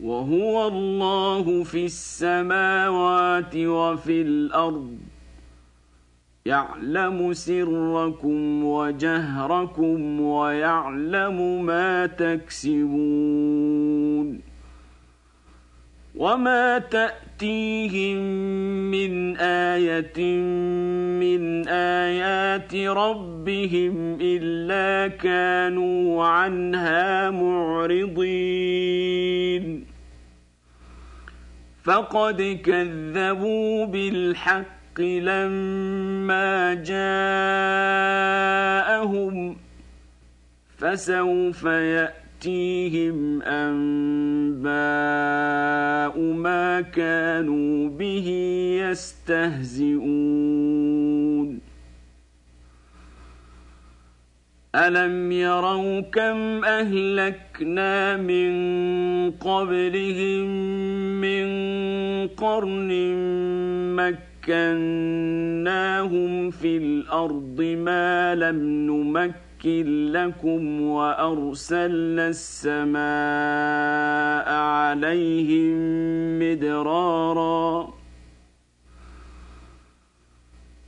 وهو الله في السماوات وفي الأرض. يعلم سركم وجهركم ويعلم ما تكسبون. وما تاتيهم من إيه من ايات ربهم الا كانوا عنها معرضين فقد كذبوا بالحق لما جاءهم فسوف ياتيهم انباء ما كانوا به يستهزئون الم يروا كم اهلكنا من قبلهم من قرن مكناهم في الأرض ما لم نمكن لكم وأرسلنا السماء عليهم مدرارا.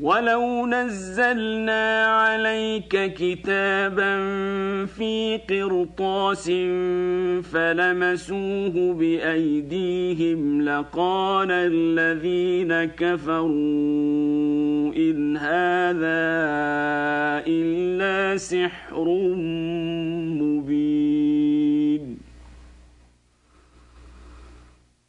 ولو نزلنا عليك كتابا في قرطاس فلمسوه بايديهم لقال الذين كفروا ان هذا الا سحر مبين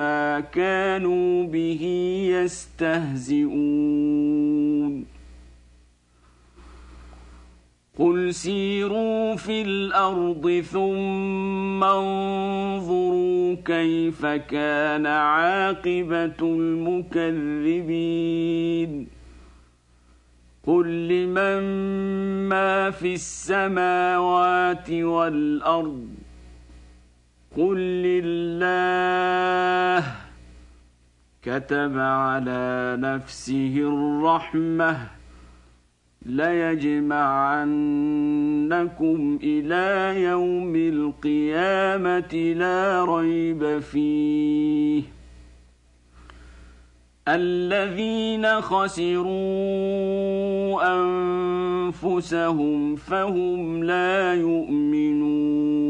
ما كانوا به يستهزئون. قل سيروا في الأرض ثم انظروا كيف كان عاقبه المكذبين. قل لمن ما في السماوات والارض قل لله كتب على نفسه الرحمه ليجمعنكم إلى يوم القيامه لا ريب فيه الذين خسروا انفسهم فهم لا يؤمنون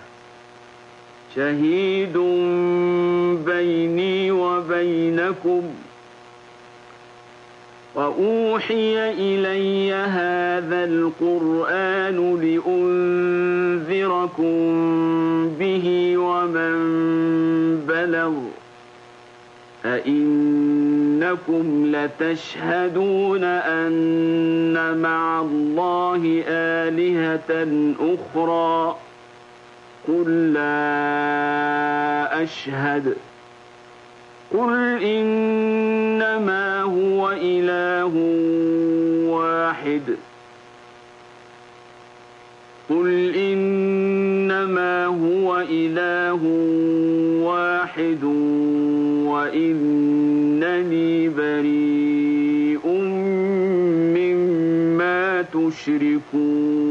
شهيد بيني وبينكم وأوحي إلي هذا القرآن لأنذركم به ومن بلغ أئنكم لتشهدون أن مع الله آلهة أخرى قل لا أشهد قل إنما هو إله واحد قل إنما هو إله واحد وإنني بريء مما تشركون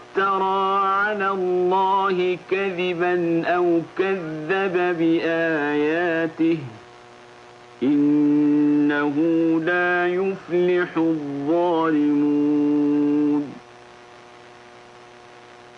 على الله كذبا أو كذب بآياته إنه لا يفلح الظالمون.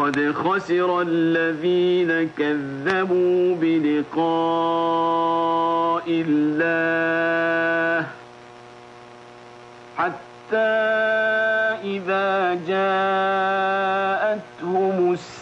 قد خسر الذين كذبوا بلقاء الله حتى إذا جاءتهم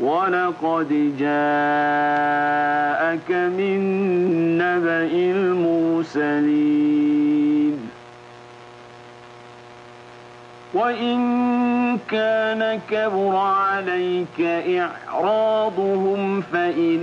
ولقد جاءك من نبأ المرسلين وإن كان كبر عليك إعراضهم فإن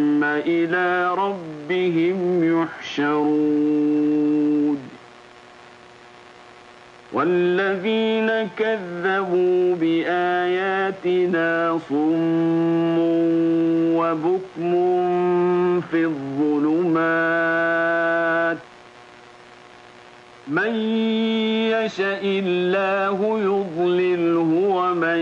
إلى ربهم يحشرون. والذين كذبوا بآياتنا صم وبكم في الظلمات. من يشاء الله يضلله ومن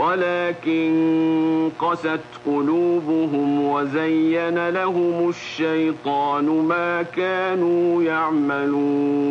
ولكن قست قلوبهم وزين لهم الشيطان ما كانوا يعملون.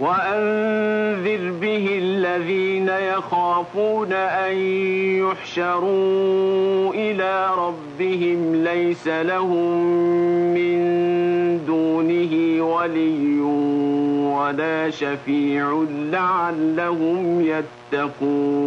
وأنذر به الذين يخافون أن يحشروا إلى ربهم ليس لهم من دونه ولي ولا شفيع لعلهم يتقون.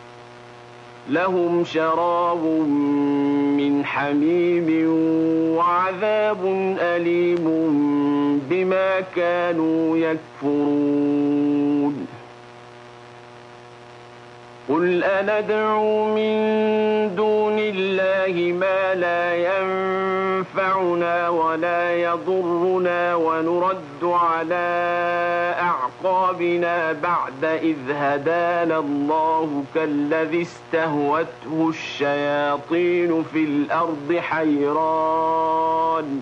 لهم شراب من حميم وعذاب أليم بما كانوا يكفرون. قل أندعو من دون الله ما لا ينفعنا ولا يضرنا ونرد على أعقابنا بعد إذ هدانا الله كالذي استهوته الشياطين في الأرض حيران.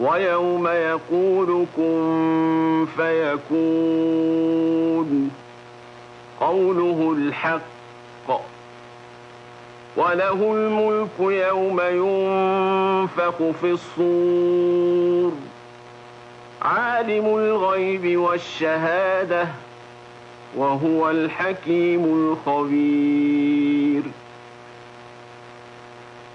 ويوم يقول كن فيكون. قوله الحق. وله الملك يوم ينفخ في الصور. عالم الغيب والشهادة. وهو الحكيم الخبير.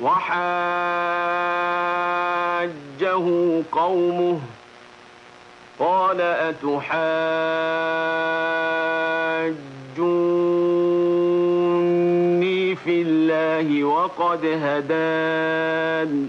وحاجه قومه قال أتحاجوني في الله وقد هدان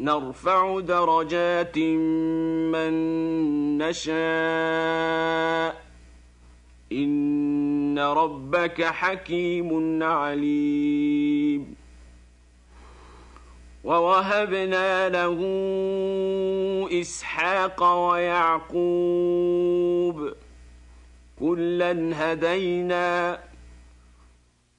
نرفع درجات من نشاء. إن ربك حكيم عليم. ووهبنا له إسحاق ويعقوب. كلا هدينا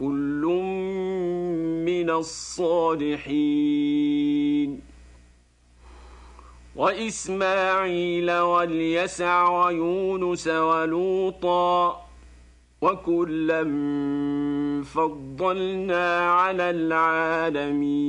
كل من الصالحين. وإسماعيل واليسع ويونس ولوطا وكلا فضلنا على العالمين.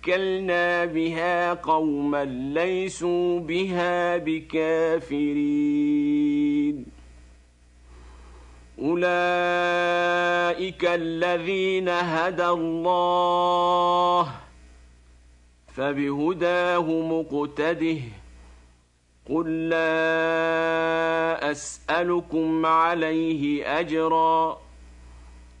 وكلنا بها قوما ليسوا بها بكافرين اولئك الذين هدى الله فبهداه مقتده قل لا اسالكم عليه اجرا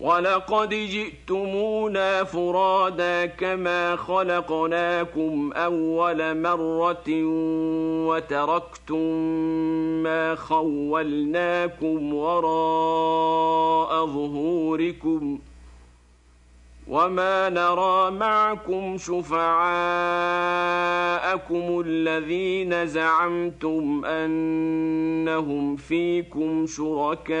ولقد جئتمونا فرادا كما خلقناكم اول مره وتركتم ما خولناكم وراء ظهوركم وما نرى معكم شفعاءكم الذين زعمتم انهم فيكم شركاء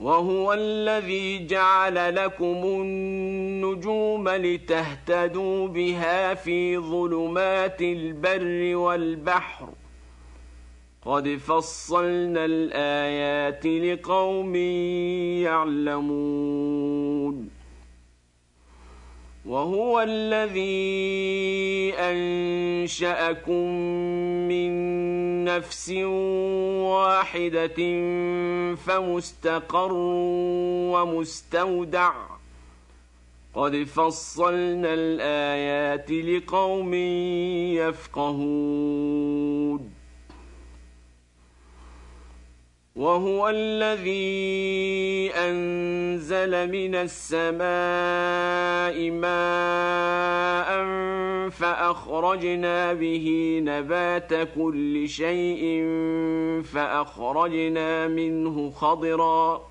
وهو الذي جعل لكم النجوم لتهتدوا بها في ظلمات البر والبحر. قد فصلنا الآيات لقوم يعلمون. وهو الذي أنشأكم من نفس واحدة فمستقر ومستودع. قد فصلنا الآيات لقوم يفقهون. وهو الذي أنزل من السماء ماء فأخرجنا به نبات كل شيء فأخرجنا منه خضرا.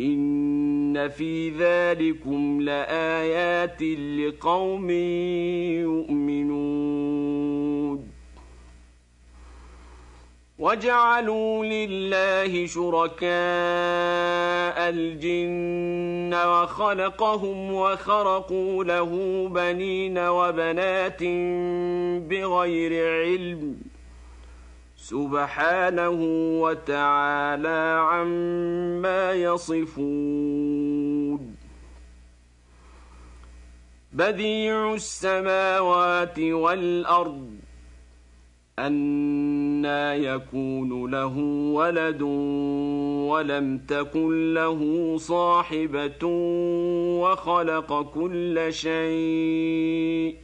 ان في ذلكم لايات لقوم يؤمنون. وجعلوا لله شركاء الجن وخلقهم وخرقوا له بنين وبنات بغير علم سبحانه وتعالى عما يصفون. بديع السماوات والأرض أنا يكون له ولد ولم تكن له صاحبة وخلق كل شيء.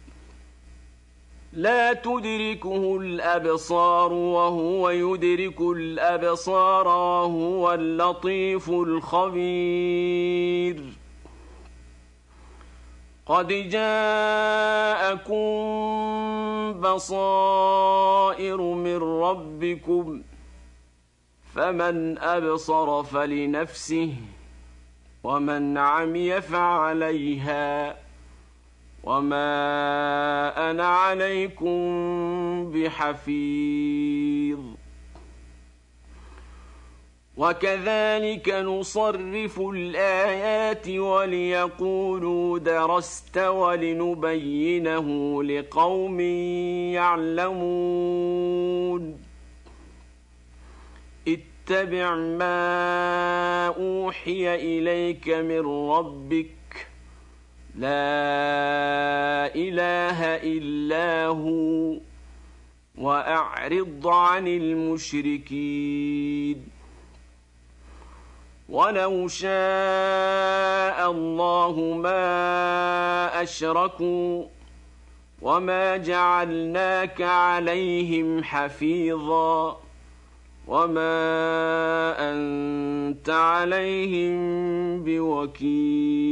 لا تدركه الأبصار وهو يدرك الأبصار وهو اللطيف الخبير. قد جاءكم بصائر من ربكم فمن أبصر فلنفسه ومن عمي فعليها. وما أنا عليكم بحفيظ وكذلك نصرف الايات وليقولوا درست ولنبينه لقوم يعلمون اتبع ما اوحي اليك من ربك لا إله إلا هو وأعرض عن المشركين. ولو شاء الله ما أشركوا وما جعلناك عليهم حفيظا وما أنت عليهم بوكيل.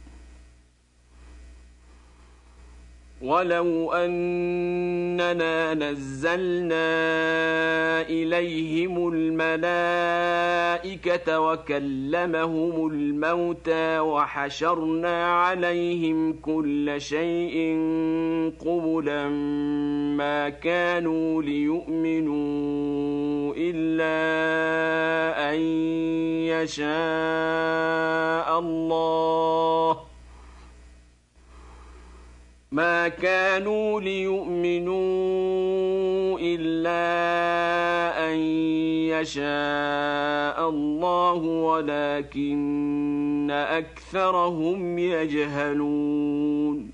ولو اننا نزلنا اليهم الملائكه وكلمهم الموتى وحشرنا عليهم كل شيء قبلا ما كانوا ليؤمنوا الا ان يشاء الله ما كانوا ليؤمنوا إلا أن يشاء الله ولكن أكثرهم يجهلون.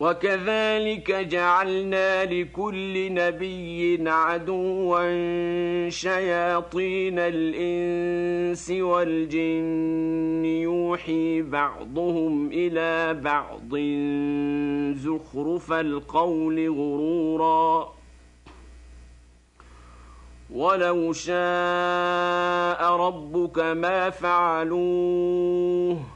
وكذلك جعلنا لكل نبي عدوا شياطين الإنس والجن يوحي بعضهم إلى بعض زخرف القول غرورا. ولو شاء ربك ما فعلوه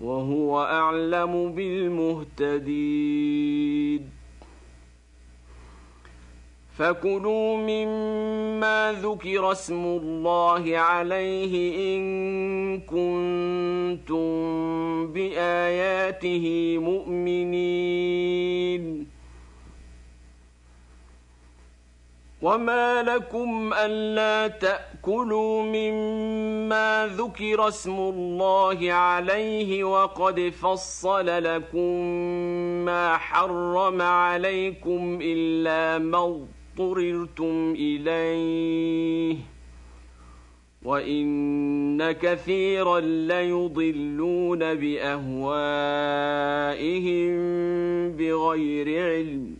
وهو أعلم بالمهتدين. فكلوا مما ذكر اسم الله عليه إن كنتم بآياته مؤمنين. وما لكم ألا تاكلوا مما ذكر اسم الله عليه وقد فصل لكم ما حرم عليكم الا ما اضطررتم اليه وان كثيرا ليضلون باهوائهم بغير علم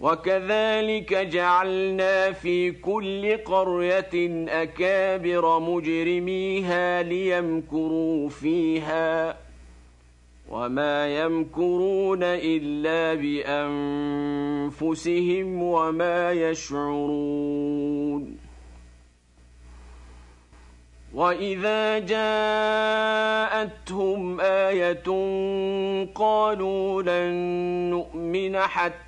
وكذلك جعلنا في كل قرية أكابر مجرميها ليمكروا فيها وما يمكرون إلا بأنفسهم وما يشعرون وإذا جاءتهم آية قالوا لن نؤمن حتى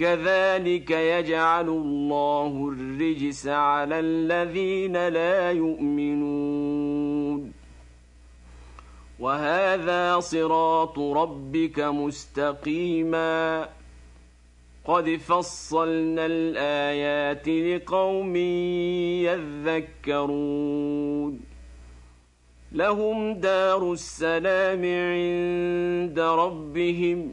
كذلك يجعل الله الرجس على الذين لا يؤمنون. وهذا صراط ربك مستقيما. قد فصلنا الآيات لقوم يذكرون. لهم دار السلام عند ربهم.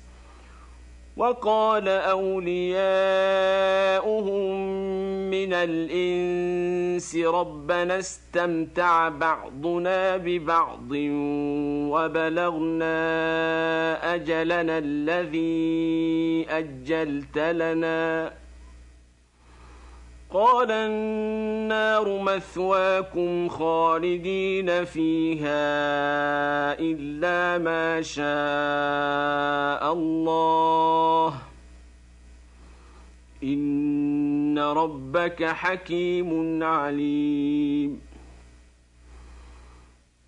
وقال أولياؤهم من الإنس ربنا استمتع بعضنا ببعض وبلغنا أجلنا الذي أجلت لنا قال النار مثواكم خالدين فيها إلا ما شاء الله. إن ربك حكيم عليم.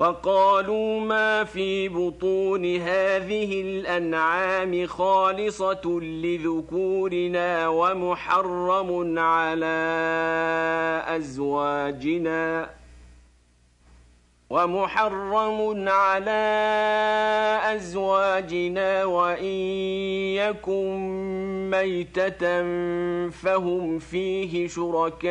وقالوا ما في بطون هذه الأنعام خالصة لذكورنا ومحرم على أزواجنا ومحرم على أزواجنا وإن يكن ميتة فهم فيه شركاء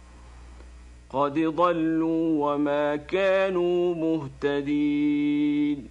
قد ضلوا وما كانوا مهتدين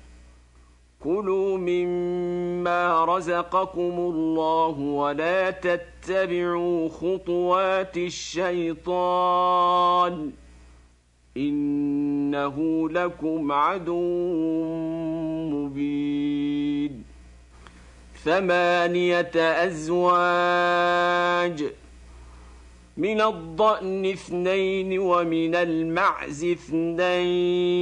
كلوا مما رزقكم الله ولا تتبعوا خطوات الشيطان انه لكم عدو مبين. ثمانيه ازواج من الضأن اثنين ومن المعز اثنين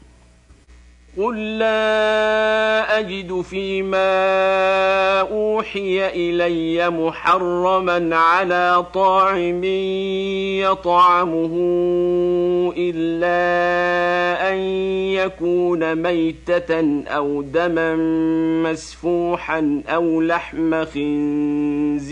قل لا اجد فيما اوحي الي محرما على طاعم يطعمه الا ان يكون ميته أو دما مسفوحا أو لحم خنزير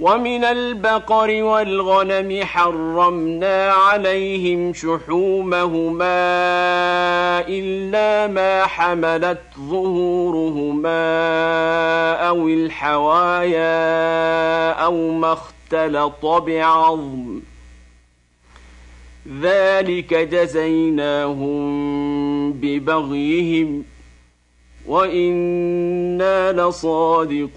ومن البقر والغنم حرمنا عليهم شحومهما إلا ما حملت ظهورهما أو الحوايا أو ما اختلط بعظم. ذلك جزيناهم ببغيهم وإنا لصادقون.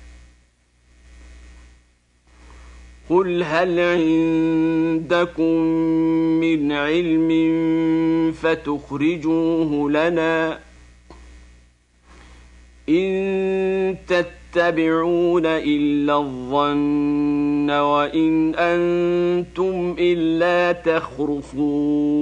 قل هل عندكم من علم فتخرجوه لنا ان تتبعون الا الظن وان أنتم الا تخرصون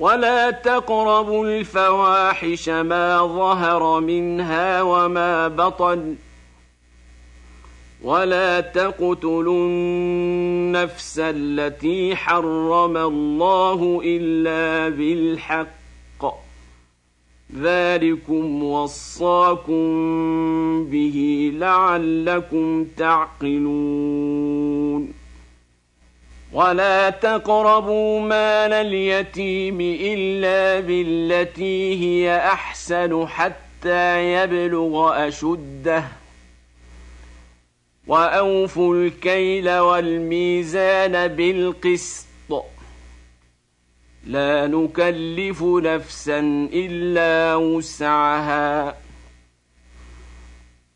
ولا تقربوا الفواحش ما ظهر منها وما بطن ولا تقتلوا النفس التي حرم الله الا بالحق ذلكم وصاكم به لعلكم تعقلون ولا تقربوا مال اليتيم الا بالتي هي احسن حتى يبلغ اشده واوفوا الكيل والميزان بالقسط لا نكلف نفسا الا وسعها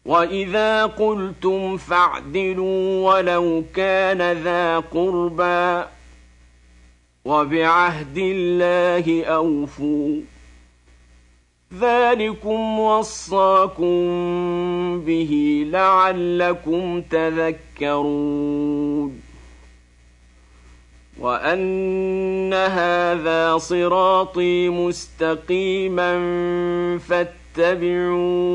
واذا قلتم فاعدلوا ولو كان ذا قربى وبعهد الله اوفوا ذلكم وصاكم به لعلكم تذكرون وان هذا صراطي مستقيما فاتبعوه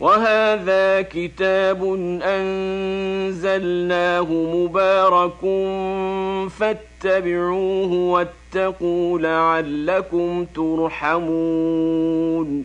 وهذا كتاب أنزلناه مبارك فاتبعوه واتقوا لعلكم ترحمون.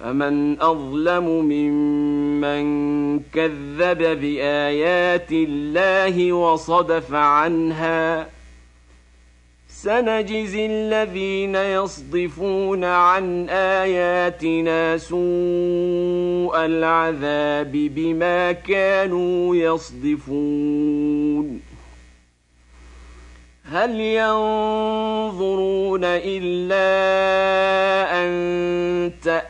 فمن اظلم ممن كذب بايات الله وصدف عنها سنجزي الذين يصدفون عن اياتنا سوء العذاب بما كانوا يصدفون هل ينظرون الا ان تاتي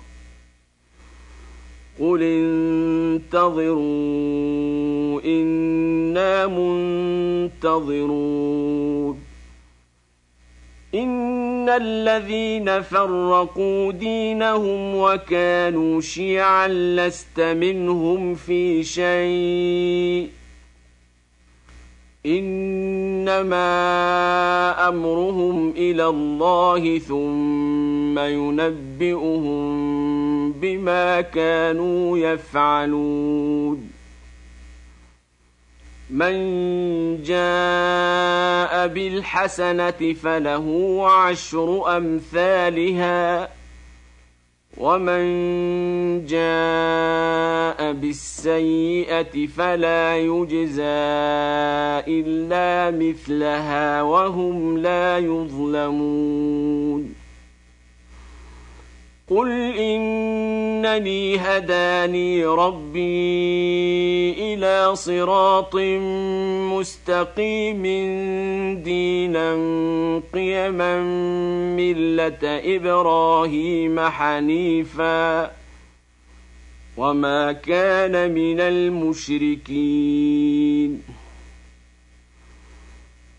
قل انتظروا أنا منتظرون. ان الذين فرقوا دينهم وكانوا شيعا لست منهم في شيء. انما امرهم إلى الله ثم ينبئهم بما كانوا يفعلون. من جاء بالحسنة فله عشر أمثالها ومن جاء بالسيئة فلا يجزى إلا مثلها وهم لا يظلمون. قل انني هداني ربي إلى صراط مستقيم دينا قيما مله إبراهيم حنيفا وما كان من المشركين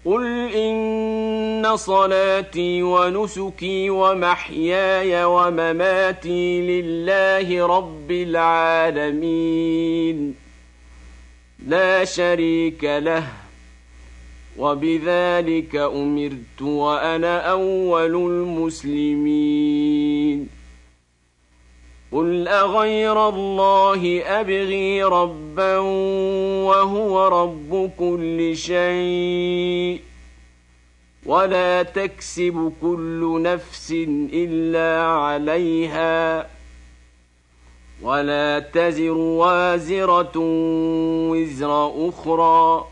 قل ان صلاتي ونسكي ومحياي ومماتي لله رب العالمين. لا شريك له وبذلك امرت وأنا اول المسلمين. قل اغير الله ابغي ربا وهو رب كل شيء ولا تكسب كل نفس الا عليها ولا تزر وازره وزر أخرى